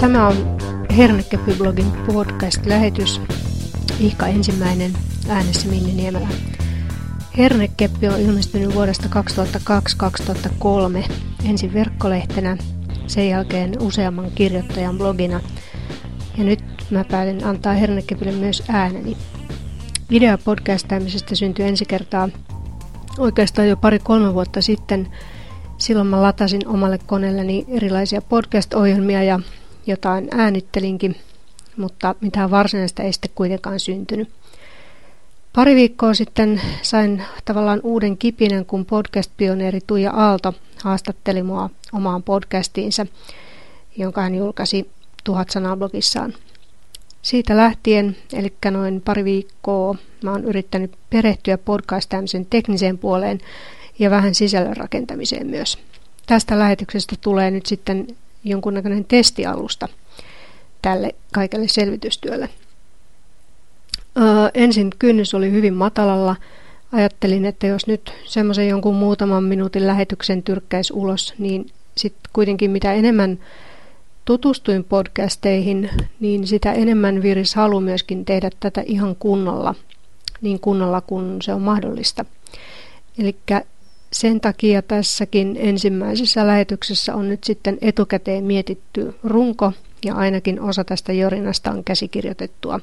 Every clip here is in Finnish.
Tämä on Hernekepy-blogin podcast-lähetys. Ihka ensimmäinen äänessä Minni Niemelä. Hernekeppi on ilmestynyt vuodesta 2002-2003 ensin verkkolehtenä, sen jälkeen useamman kirjoittajan blogina. Ja nyt mä päätin antaa Hernekepille myös ääneni. Idea podcastaamisesta syntyi ensi kertaa oikeastaan jo pari-kolme vuotta sitten. Silloin mä latasin omalle koneelleni erilaisia podcast-ohjelmia ja jotain äänittelinkin, mutta mitään varsinaista ei sitten kuitenkaan syntynyt. Pari viikkoa sitten sain tavallaan uuden kipinen, kun podcast-pioneeri Tuija Aalto haastatteli mua omaan podcastiinsa, jonka hän julkaisi tuhat sanaa blogissaan. Siitä lähtien, eli noin pari viikkoa, mä oon yrittänyt perehtyä podcastaamisen tekniseen puoleen ja vähän sisällön rakentamiseen myös. Tästä lähetyksestä tulee nyt sitten jonkunnäköinen testialusta tälle kaikelle selvitystyölle. Öö, ensin kynnys oli hyvin matalalla. Ajattelin, että jos nyt semmoisen jonkun muutaman minuutin lähetyksen tyrkkäisi ulos, niin sitten kuitenkin mitä enemmän tutustuin podcasteihin, niin sitä enemmän viris halu myöskin tehdä tätä ihan kunnolla, niin kunnolla kuin se on mahdollista. Eli sen takia tässäkin ensimmäisessä lähetyksessä on nyt sitten etukäteen mietitty runko ja ainakin osa tästä jorinasta on käsikirjoitettua.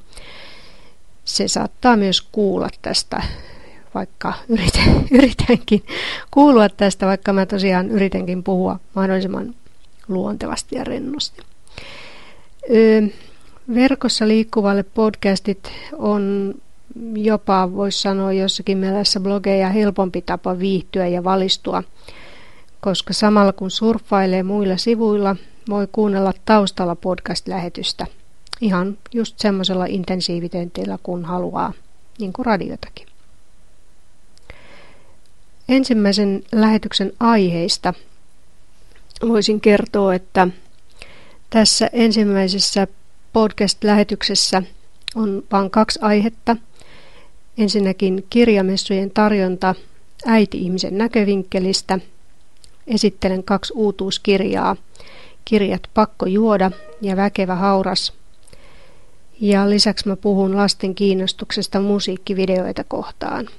Se saattaa myös kuulla tästä, vaikka yritän, yritänkin kuulua tästä, vaikka mä tosiaan yritänkin puhua mahdollisimman luontevasti ja rennosti. Verkossa liikkuvalle podcastit on jopa, voisi sanoa jossakin mielessä blogeja helpompi tapa viihtyä ja valistua, koska samalla kun surffailee muilla sivuilla, voi kuunnella taustalla podcast-lähetystä ihan just semmoisella intensiiviteetillä kun haluaa, niin kuin radiotakin. Ensimmäisen lähetyksen aiheista voisin kertoa, että tässä ensimmäisessä podcast-lähetyksessä on vain kaksi aihetta – Ensinnäkin kirjamessujen tarjonta äiti-ihmisen näkövinkkelistä. Esittelen kaksi uutuuskirjaa. Kirjat Pakko juoda ja Väkevä hauras. Ja lisäksi mä puhun lasten kiinnostuksesta musiikkivideoita kohtaan.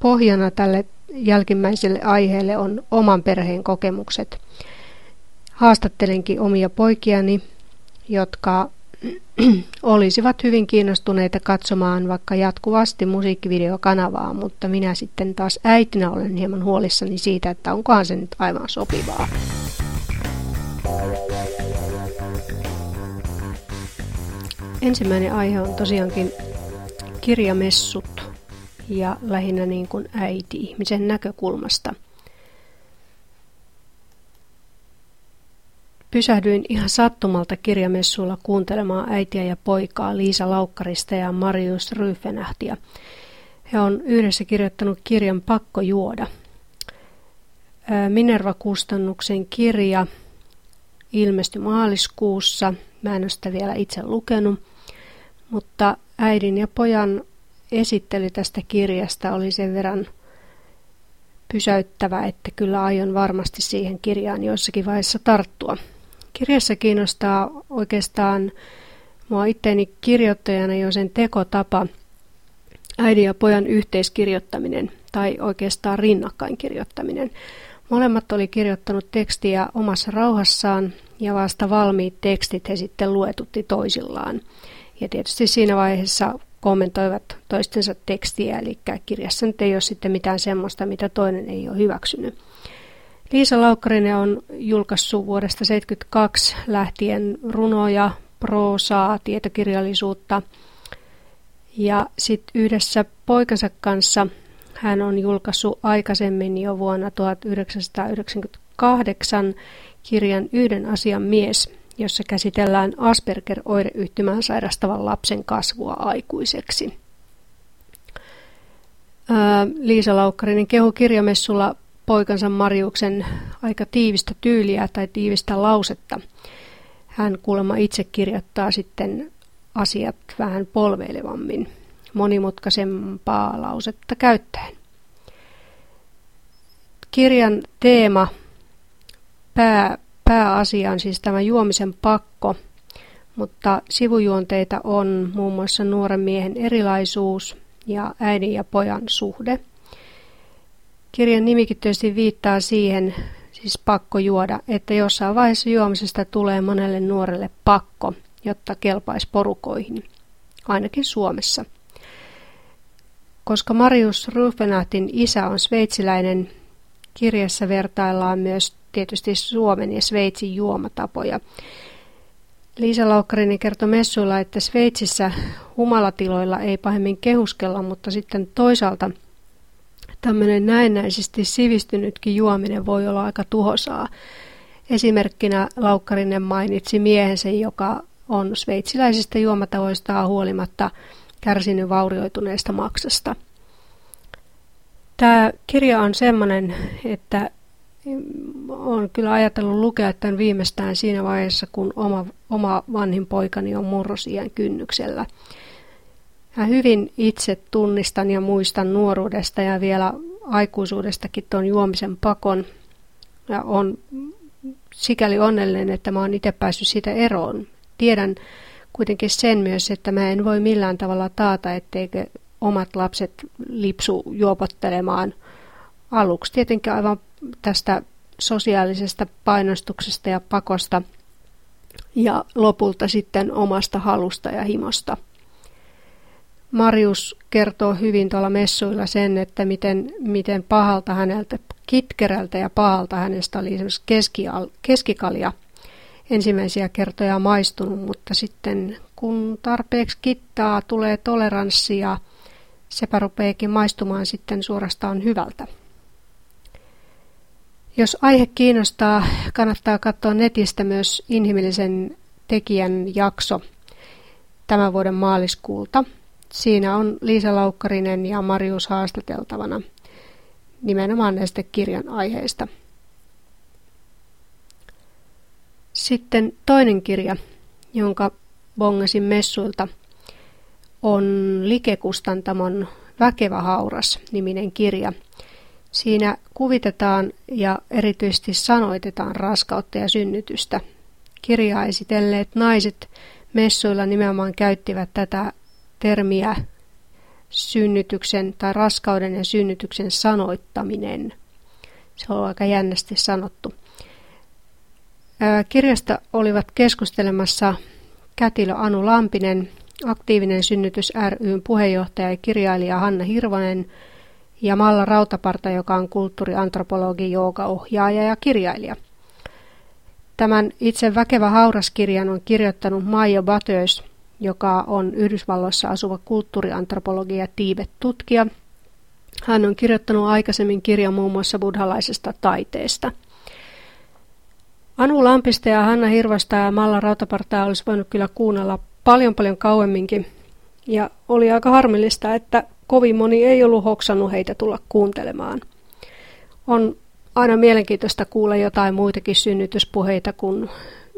Pohjana tälle jälkimmäiselle aiheelle on oman perheen kokemukset. Haastattelenkin omia poikiani, jotka olisivat hyvin kiinnostuneita katsomaan vaikka jatkuvasti musiikkivideokanavaa, mutta minä sitten taas äitinä olen hieman huolissani siitä, että onkohan se nyt aivan sopivaa. Ensimmäinen aihe on tosiaankin kirjamessut ja lähinnä niin kuin äiti-ihmisen näkökulmasta – Pysähdyin ihan sattumalta kirjamessuilla kuuntelemaan äitiä ja poikaa Liisa Laukkarista ja Marius Ryfenähtiä. He on yhdessä kirjoittanut kirjan Pakko juoda. Minerva-kustannuksen kirja ilmestyi maaliskuussa. Mä en ole sitä vielä itse lukenut, mutta äidin ja pojan esittely tästä kirjasta oli sen verran pysäyttävä, että kyllä aion varmasti siihen kirjaan jossakin vaiheessa tarttua. Kirjassa kiinnostaa oikeastaan mua itteeni kirjoittajana jo sen tekotapa, äidin ja pojan yhteiskirjoittaminen tai oikeastaan rinnakkain kirjoittaminen. Molemmat oli kirjoittanut tekstiä omassa rauhassaan ja vasta valmiit tekstit he sitten luetutti toisillaan. Ja tietysti siinä vaiheessa kommentoivat toistensa tekstiä, eli kirjassa nyt ei ole sitten mitään semmoista, mitä toinen ei ole hyväksynyt. Liisa Laukkarinen on julkaissut vuodesta 1972 lähtien runoja, proosaa, tietokirjallisuutta. Ja sitten yhdessä poikansa kanssa hän on julkaissut aikaisemmin jo vuonna 1998 kirjan Yhden asian mies, jossa käsitellään Asperger-oireyhtymään sairastavan lapsen kasvua aikuiseksi. Liisa Laukkarinen kehu kirjamessulla poikansa Mariuksen aika tiivistä tyyliä tai tiivistä lausetta. Hän kuulemma itse kirjoittaa sitten asiat vähän polveilevammin, monimutkaisempaa lausetta käyttäen. Kirjan teema, pää, pääasia on siis tämä juomisen pakko, mutta sivujuonteita on muun muassa nuoren miehen erilaisuus ja äidin ja pojan suhde. Kirjan nimikin tietysti viittaa siihen, siis pakko juoda, että jossain vaiheessa juomisesta tulee monelle nuorelle pakko, jotta kelpaisi porukoihin, ainakin Suomessa. Koska Marius Rufenahtin isä on sveitsiläinen, kirjassa vertaillaan myös tietysti Suomen ja Sveitsin juomatapoja. Liisa Laukkarini kertoi messuilla, että Sveitsissä humalatiloilla ei pahemmin kehuskella, mutta sitten toisaalta tämmöinen näennäisesti sivistynytkin juominen voi olla aika tuhosaa. Esimerkkinä Laukkarinen mainitsi miehensä, joka on sveitsiläisistä juomatavoistaan huolimatta kärsinyt vaurioituneesta maksasta. Tämä kirja on sellainen, että olen kyllä ajatellut lukea tämän viimeistään siinä vaiheessa, kun oma, oma vanhin poikani on murrosiän kynnyksellä. Ja hyvin itse tunnistan ja muistan nuoruudesta ja vielä aikuisuudestakin tuon juomisen pakon. Ja on sikäli onnellinen, että mä oon itse päässyt siitä eroon. Tiedän kuitenkin sen myös, että mä en voi millään tavalla taata, etteikö omat lapset lipsu juopottelemaan aluksi tietenkin aivan tästä sosiaalisesta painostuksesta ja pakosta ja lopulta sitten omasta halusta ja himosta. Marius kertoo hyvin tuolla messuilla sen, että miten, miten pahalta häneltä, kitkerältä ja pahalta hänestä oli esimerkiksi keskikalja ensimmäisiä kertoja maistunut, mutta sitten kun tarpeeksi kittaa, tulee toleranssi ja sepä rupeekin maistumaan sitten suorastaan hyvältä. Jos aihe kiinnostaa, kannattaa katsoa netistä myös inhimillisen tekijän jakso tämän vuoden maaliskuulta. Siinä on Liisa Laukkarinen ja Marius haastateltavana nimenomaan näistä kirjan aiheista. Sitten toinen kirja, jonka bongasin messuilta, on Likekustantamon Väkevä hauras niminen kirja – Siinä kuvitetaan ja erityisesti sanoitetaan raskautta ja synnytystä. Kirjaa esitelleet naiset messuilla nimenomaan käyttivät tätä termiä synnytyksen tai raskauden ja synnytyksen sanoittaminen. Se on aika jännästi sanottu. Kirjasta olivat keskustelemassa kätilö Anu Lampinen, aktiivinen synnytys ryn puheenjohtaja ja kirjailija Hanna Hirvonen – ja Malla Rautaparta, joka on kulttuuriantropologi, joogaohjaaja ja kirjailija. Tämän itse väkevä hauraskirjan on kirjoittanut Maija Batös, joka on Yhdysvalloissa asuva kulttuuriantropologi ja tiibet-tutkija. Hän on kirjoittanut aikaisemmin kirjan muun muassa buddhalaisesta taiteesta. Anu Lampista ja Hanna Hirvasta ja Malla Rautapartaa olisi voinut kyllä kuunnella paljon paljon kauemminkin. Ja oli aika harmillista, että kovin moni ei ollut hoksannut heitä tulla kuuntelemaan. On aina mielenkiintoista kuulla jotain muitakin synnytyspuheita kuin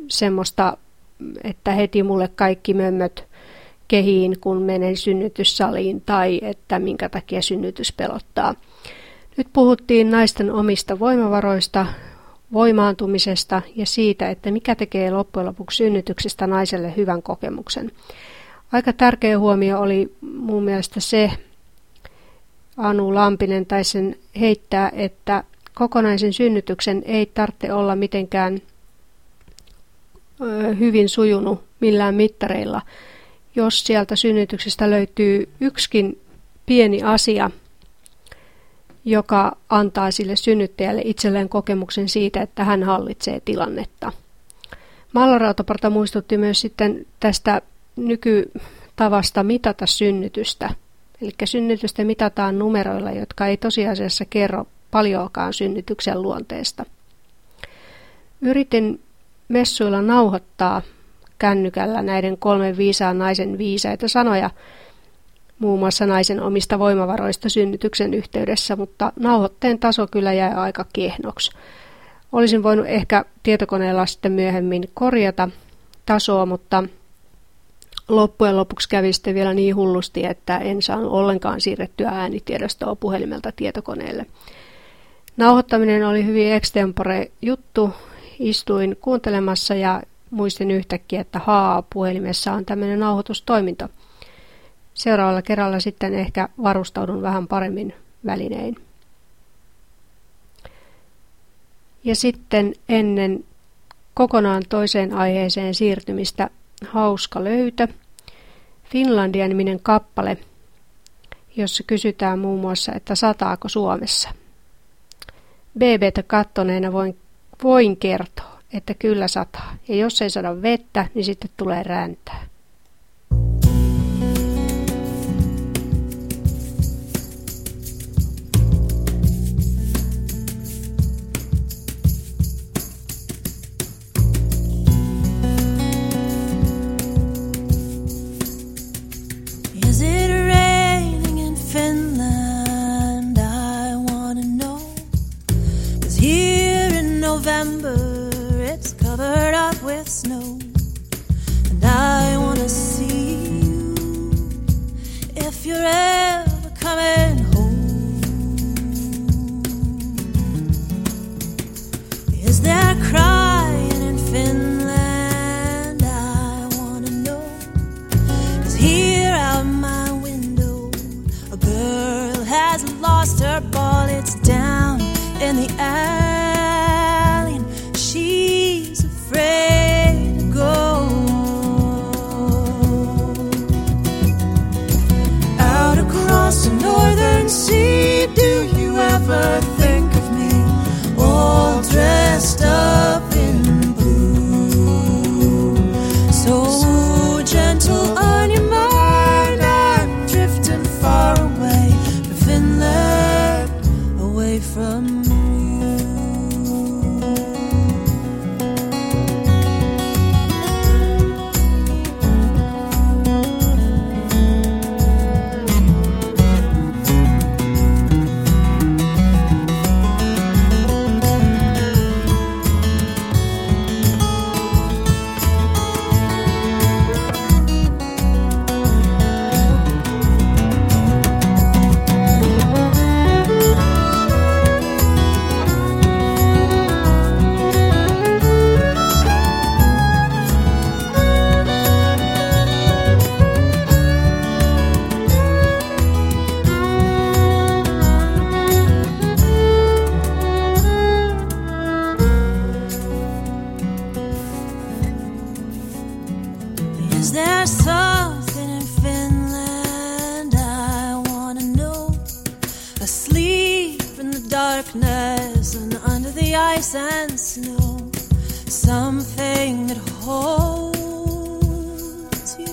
semmoista, että heti mulle kaikki mömmöt kehiin, kun menen synnytyssaliin, tai että minkä takia synnytys pelottaa. Nyt puhuttiin naisten omista voimavaroista, voimaantumisesta ja siitä, että mikä tekee loppujen lopuksi synnytyksestä naiselle hyvän kokemuksen. Aika tärkeä huomio oli mun mielestä se, Anu Lampinen tai sen heittää, että kokonaisen synnytyksen ei tarvitse olla mitenkään hyvin sujunut millään mittareilla. Jos sieltä synnytyksestä löytyy yksikin pieni asia, joka antaa sille synnyttäjälle itselleen kokemuksen siitä, että hän hallitsee tilannetta. Mallarautaparta muistutti myös sitten tästä nykytavasta mitata synnytystä – Eli synnytystä mitataan numeroilla, jotka ei tosiasiassa kerro paljoakaan synnytyksen luonteesta. Yritin messuilla nauhoittaa kännykällä näiden kolmen viisaan naisen viisaita sanoja, muun muassa naisen omista voimavaroista synnytyksen yhteydessä, mutta nauhoitteen taso kyllä jäi aika kiehnoksi. Olisin voinut ehkä tietokoneella sitten myöhemmin korjata, tasoa, mutta loppujen lopuksi kävi sitten vielä niin hullusti, että en saanut ollenkaan siirrettyä äänitiedostoa puhelimelta tietokoneelle. Nauhoittaminen oli hyvin extempore juttu. Istuin kuuntelemassa ja muistin yhtäkkiä, että haa, puhelimessa on tämmöinen nauhoitustoiminto. Seuraavalla kerralla sitten ehkä varustaudun vähän paremmin välinein. Ja sitten ennen kokonaan toiseen aiheeseen siirtymistä hauska löytö. Finlandia-niminen kappale, jossa kysytään muun muassa, että sataako Suomessa. BBtä kattoneena voin, voin kertoa, että kyllä sataa. Ja jos ei saada vettä, niin sitten tulee räntää. November, it's covered up with snow. And I wanna see you if you're ever coming home. Is there crying in Finland? I wanna know. Cause here out my window, a girl has lost her ball, it's down. ice and snow, something that holds you.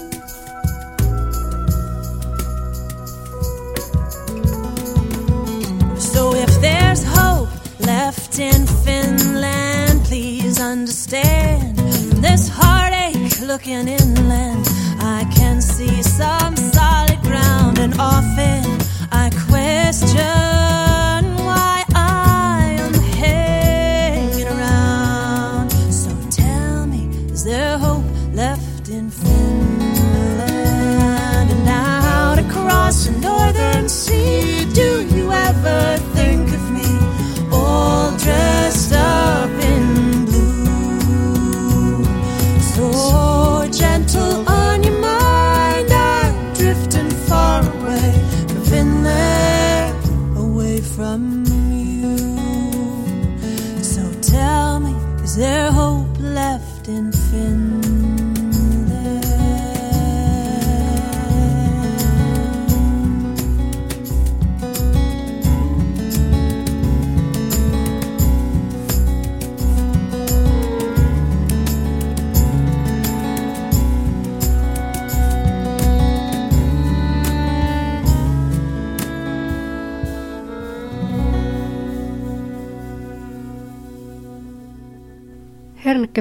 So if there's hope left in Finland, please understand this heartache looking inland. I can see some solid ground and often.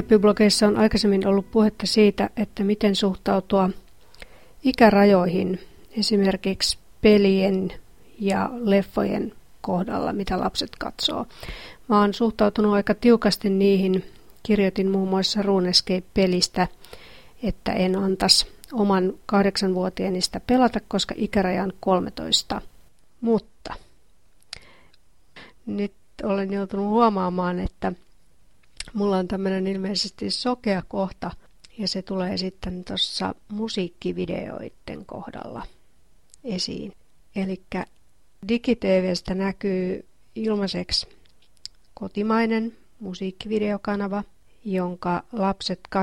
Hernekepy-blogeissa on aikaisemmin ollut puhetta siitä, että miten suhtautua ikärajoihin, esimerkiksi pelien ja leffojen kohdalla, mitä lapset katsoo. Mä oon suhtautunut aika tiukasti niihin kirjoitin muun muassa RuneScape-pelistä, että en antaisi oman kahdeksanvuotiaani sitä pelata, koska ikäraja on 13. Mutta nyt olen joutunut huomaamaan, että mulla on tämmöinen ilmeisesti sokea kohta, ja se tulee sitten tuossa musiikkivideoiden kohdalla esiin. Eli DigiTVstä näkyy ilmaiseksi kotimainen musiikkivideokanava, jonka lapset 8-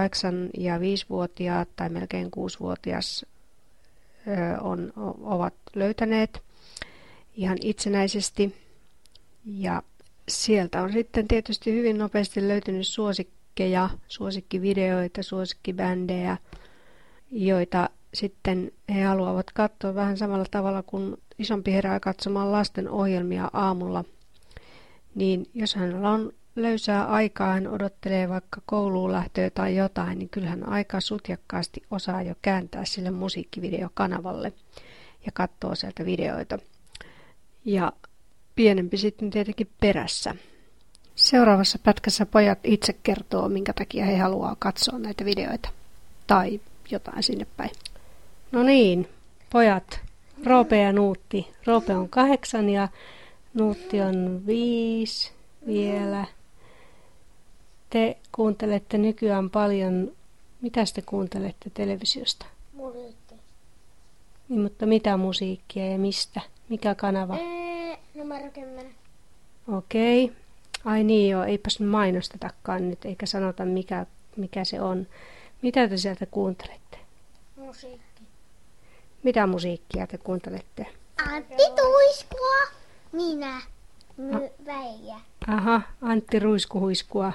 ja 5-vuotiaat tai melkein 6-vuotias on, ovat löytäneet ihan itsenäisesti. Ja sieltä on sitten tietysti hyvin nopeasti löytynyt suosikkeja, suosikkivideoita, suosikkibändejä, joita sitten he haluavat katsoa vähän samalla tavalla kuin isompi herää katsomaan lasten ohjelmia aamulla. Niin jos hänellä on löysää aikaa, hän odottelee vaikka kouluun lähtöä tai jotain, niin kyllähän aika sutjakkaasti osaa jo kääntää sille musiikkivideokanavalle ja katsoo sieltä videoita. Ja pienempi sitten tietenkin perässä. Seuraavassa pätkässä pojat itse kertoo, minkä takia he haluaa katsoa näitä videoita. Tai jotain sinne päin. No niin, pojat, Roope ja Nuutti. Roope on kahdeksan ja Nuutti on viisi vielä. Te kuuntelette nykyään paljon, mitä te kuuntelette televisiosta? Musiikki. Niin, mutta mitä musiikkia ja mistä? Mikä kanava? Ee, numero 10. Okei. Okay. Ai niin joo, eipäs mainostetakaan nyt, eikä sanota mikä, mikä se on. Mitä te sieltä kuuntelette? Musiikki. Mitä musiikkia te kuuntelette? Antti Tuiskua. Minä. My, Väijä. Aha, Antti Ruiskuhuiskua.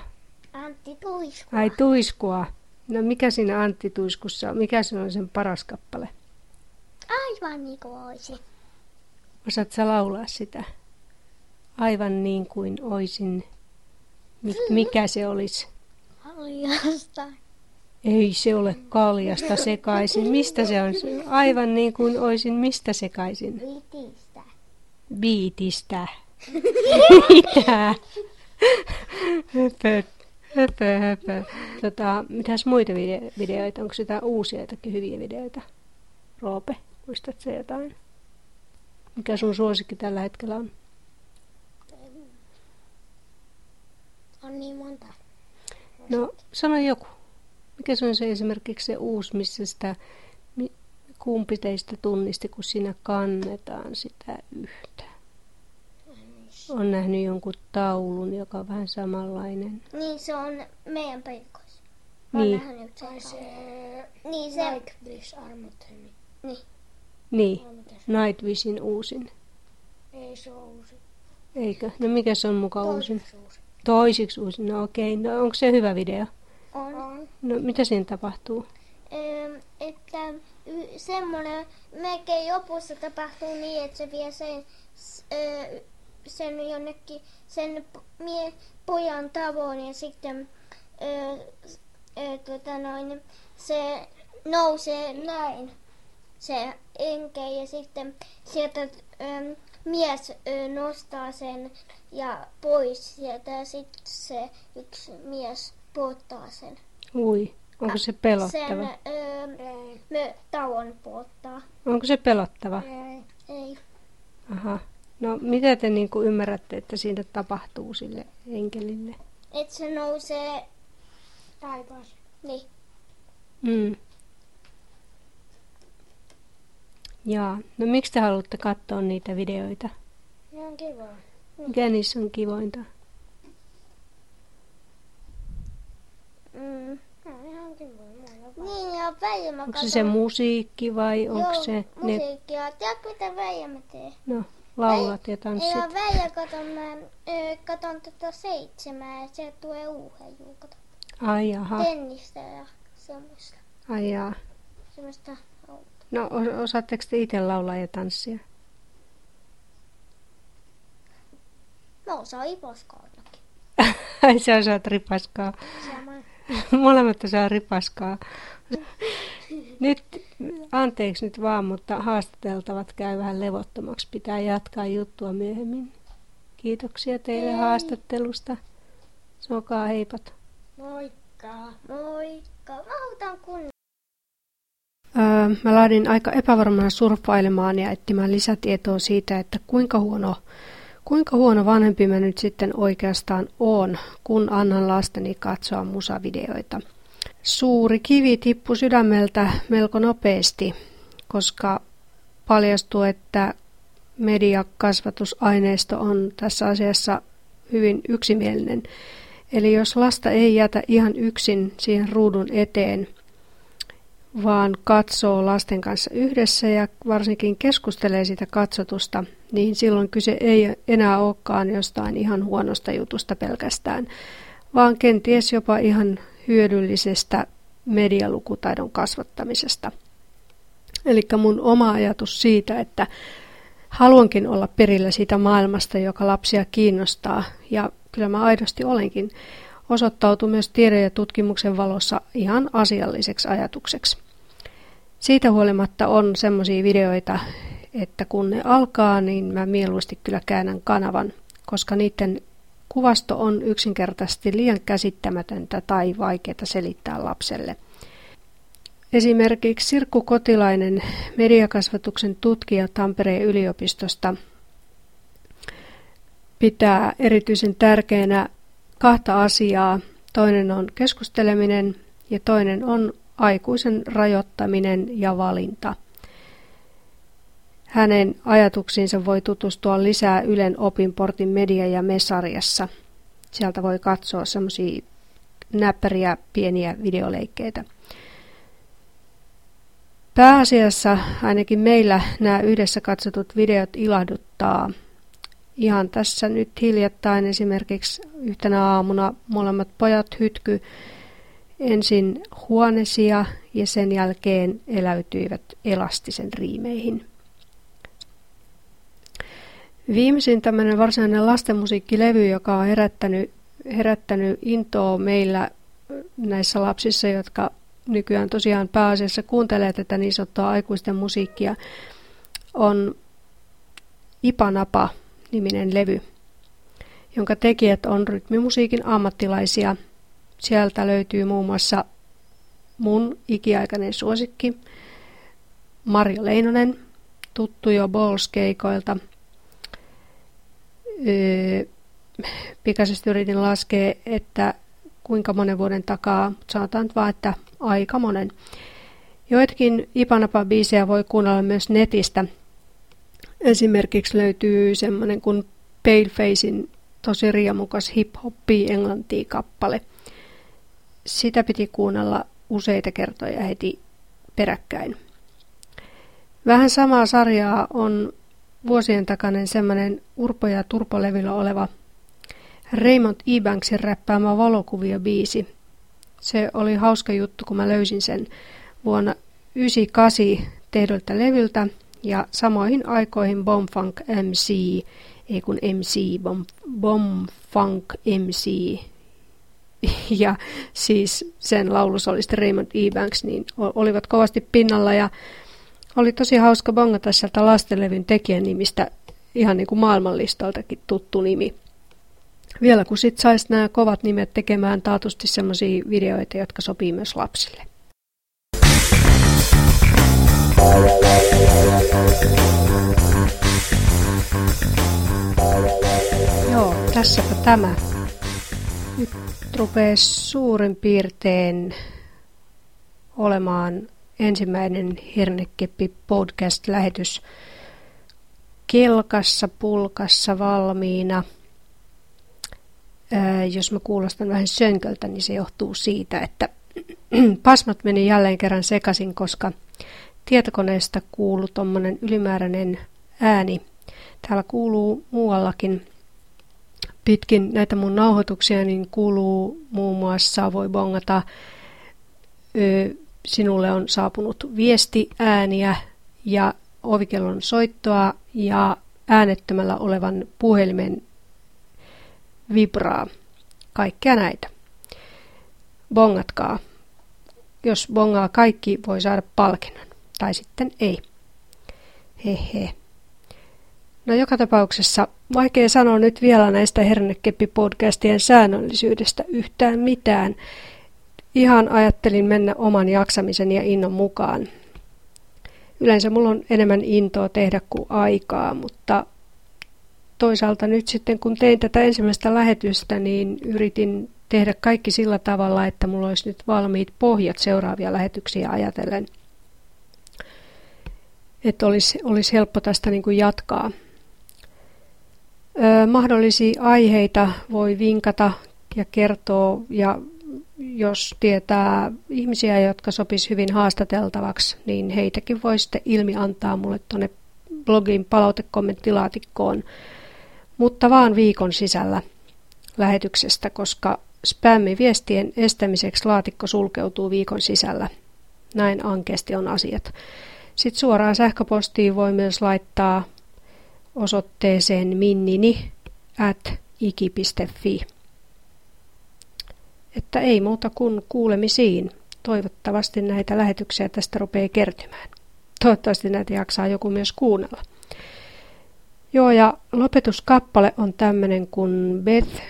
Antti Tuiskua. Ai Tuiskua. No mikä siinä Antti Tuiskussa on? Mikä se on sen paras kappale? Aivan niin kuin olisi. Osaat sä laulaa sitä? Aivan niin kuin oisin. Mik- mikä se olisi? Haljasta. Ei se ole kaljasta sekaisin. Mistä se on? Aivan niin kuin oisin mistä sekaisin? Vitistä. Biitistä. Mitä? Höpö, höpö, höpö. Tota, mitäs muita vide- videoita? Onko sitä uusia jotakin hyviä videoita? Roope, muistatko se jotain? Mikä sun suosikki tällä hetkellä on? On niin monta. No, sano joku. Mikä se on se esimerkiksi se uusi, missä sitä, kumpi teistä tunnisti, kun siinä kannetaan sitä yhtä? On nähnyt jonkun taulun, joka on vähän samanlainen. Niin se on meidän peikoissa. Niin. nähnyt sen. se... Niin se... Like this armotemi. Niin. Niin, Night Vision uusin. Ei se ole uusi. Eikö? No mikä se on muka uusin? uusi. Toisiksi uusin. No okei, no onko se hyvä video? On. on. No mitä siinä tapahtuu? Öö, että y- semmoinen melkein lopussa tapahtuu niin, että se vie sen, s- öö, sen jonnekin sen p- mie, pojan tavoin ja sitten öö, öö, tota noin, se nousee näin se enke ja sitten sieltä öö, mies öö, nostaa sen ja pois sieltä ja sitten se yksi mies polttaa sen. Ui, onko se pelottava? Sen öö, me tauon polttaa. Onko se pelottava? Ei. Ei. Aha. No mitä te niin kuin ymmärrätte, että siinä tapahtuu sille enkelille? Et se nousee taivaas. Niin. Mm. Jaa. No miksi te haluatte katsoa niitä videoita? Ihan kiva. Mikä niissä on kivointa? Mm. Niin, ja Väijämä Onko se se musiikki vai onko Joo, se ne musiikkia. Tiedätkö, mitä Väijämä tee? no, laulat ja tanssit? ja Väijä katon, mä ö, katon tätä seitsemää ja sieltä tulee uuhen juukata. Ai jaha, Tennistä ja semmoista. ai jaa. Semmoista No osaatteko te itse laulaa ja tanssia? Mä osaan iposkaallakin. Ai sä osaat ripaskaa. Molemmat osaa ripaskaa. Nyt, anteeksi nyt vaan, mutta haastateltavat käy vähän levottomaksi. Pitää jatkaa juttua myöhemmin. Kiitoksia teille Ei. haastattelusta. Sokaa heipat. Moikka. Moikka. Mä kun... Öö, mä lähdin aika epävarmana surffailemaan ja etsimään lisätietoa siitä, että kuinka huono, kuinka huono vanhempi mä nyt sitten oikeastaan on, kun annan lasteni katsoa musavideoita. Suuri kivi tippui sydämeltä melko nopeasti, koska paljastui, että mediakasvatusaineisto on tässä asiassa hyvin yksimielinen. Eli jos lasta ei jätä ihan yksin siihen ruudun eteen, vaan katsoo lasten kanssa yhdessä ja varsinkin keskustelee sitä katsotusta, niin silloin kyse ei enää olekaan jostain ihan huonosta jutusta pelkästään, vaan kenties jopa ihan hyödyllisestä medialukutaidon kasvattamisesta. Eli mun oma ajatus siitä, että haluankin olla perillä siitä maailmasta, joka lapsia kiinnostaa, ja kyllä mä aidosti olenkin, osoittautuu myös tiede- ja tutkimuksen valossa ihan asialliseksi ajatukseksi. Siitä huolimatta on semmoisia videoita, että kun ne alkaa, niin mä mieluusti kyllä käännän kanavan, koska niiden kuvasto on yksinkertaisesti liian käsittämätöntä tai vaikeaa selittää lapselle. Esimerkiksi Sirkku Kotilainen, mediakasvatuksen tutkija Tampereen yliopistosta, pitää erityisen tärkeänä kahta asiaa. Toinen on keskusteleminen ja toinen on aikuisen rajoittaminen ja valinta. Hänen ajatuksiinsa voi tutustua lisää Ylen opinportin media- ja mesarjassa. Sieltä voi katsoa semmoisia näppäriä pieniä videoleikkeitä. Pääasiassa ainakin meillä nämä yhdessä katsotut videot ilahduttaa. Ihan tässä nyt hiljattain esimerkiksi yhtenä aamuna molemmat pojat hytky ensin huonesia ja sen jälkeen eläytyivät elastisen riimeihin. Viimeisin tämmöinen varsinainen lastenmusiikkilevy, joka on herättänyt, herättänyt intoa meillä näissä lapsissa, jotka nykyään tosiaan pääasiassa kuuntelee tätä niin sanottua aikuisten musiikkia, on Ipanapa niminen levy, jonka tekijät on rytmimusiikin ammattilaisia. Sieltä löytyy muun muassa mun ikiaikainen suosikki, Marjo Leinonen, tuttu jo Balls-keikoilta. Öö, pikaisesti yritin laskea, että kuinka monen vuoden takaa, mutta sanotaan nyt vaan, että aika monen. Joitakin Ipanapa-biisejä voi kuunnella myös netistä. Esimerkiksi löytyy semmoinen kuin Palefacein tosi riemukas hip-hoppi englantia kappale. Sitä piti kuunnella useita kertoja heti peräkkäin. Vähän samaa sarjaa on vuosien takainen semmoinen Urpo ja Turpo-levyllä oleva Raymond Ebanksin räppäämä valokuvia-biisi. Se oli hauska juttu, kun mä löysin sen vuonna 1998 tehdyltä levyltä ja samoihin aikoihin Bombfunk MC, ei kun MC, Bomb, MC, ja siis sen laulusolista Raymond Ebanks, niin olivat kovasti pinnalla ja oli tosi hauska bongata sieltä lastenlevyn tekijän nimistä ihan niin kuin maailmanlistaltakin tuttu nimi. Vielä kun sit saisi nämä kovat nimet tekemään taatusti semmoisia videoita, jotka sopii myös lapsille. Joo, tässäpä tämä. Nyt rupeaa suurin piirtein olemaan ensimmäinen Hernekeppi podcast-lähetys kelkassa, pulkassa valmiina – jos mä kuulostan vähän sönköltä, niin se johtuu siitä, että pasmat meni jälleen kerran sekaisin, koska tietokoneesta kuuluu tuommoinen ylimääräinen ääni. Täällä kuuluu muuallakin pitkin näitä mun nauhoituksia, niin kuuluu muun muassa, voi bongata, sinulle on saapunut viestiääniä ja ovikellon soittoa ja äänettömällä olevan puhelimen vibraa. Kaikkea näitä. Bongatkaa. Jos bongaa kaikki, voi saada palkinnon. Tai sitten ei. Hehe. No joka tapauksessa vaikea sanoa nyt vielä näistä Hernekeppi-podcastien säännöllisyydestä yhtään mitään. Ihan ajattelin mennä oman jaksamisen ja innon mukaan. Yleensä mulla on enemmän intoa tehdä kuin aikaa, mutta toisaalta nyt sitten kun tein tätä ensimmäistä lähetystä, niin yritin tehdä kaikki sillä tavalla, että mulla olisi nyt valmiit pohjat seuraavia lähetyksiä ajatellen. Että olisi, olisi helppo tästä niin kuin jatkaa. Ö, mahdollisia aiheita voi vinkata ja kertoa ja jos tietää ihmisiä, jotka sopis hyvin haastateltavaksi, niin heitäkin voi sitten ilmi antaa mulle tuonne blogin palautekommenttilaatikkoon, mutta vaan viikon sisällä lähetyksestä, koska spämmiviestien estämiseksi laatikko sulkeutuu viikon sisällä. Näin ankeasti on asiat. Sitten suoraan sähköpostiin voi myös laittaa osoitteeseen minnini at iki.fi. Että ei muuta kuin kuulemisiin. Toivottavasti näitä lähetyksiä tästä rupeaa kertymään. Toivottavasti näitä jaksaa joku myös kuunnella. Joo, ja lopetuskappale on tämmöinen kuin Beth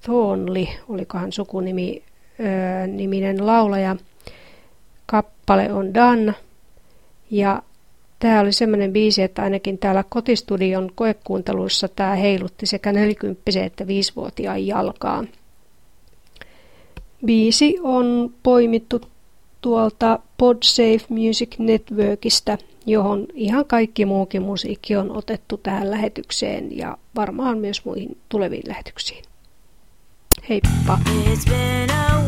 Thornley, olikohan sukunimi, öö, niminen laulaja. Kappale on Dan. Ja tämä oli semmoinen biisi, että ainakin täällä kotistudion koekuunteluissa tämä heilutti sekä 40 että 5-vuotiaan jalkaan. Biisi on poimittu tuolta Podsafe Music Networkista, johon ihan kaikki muukin musiikki on otettu tähän lähetykseen ja varmaan myös muihin tuleviin lähetyksiin. Heippa! It's been a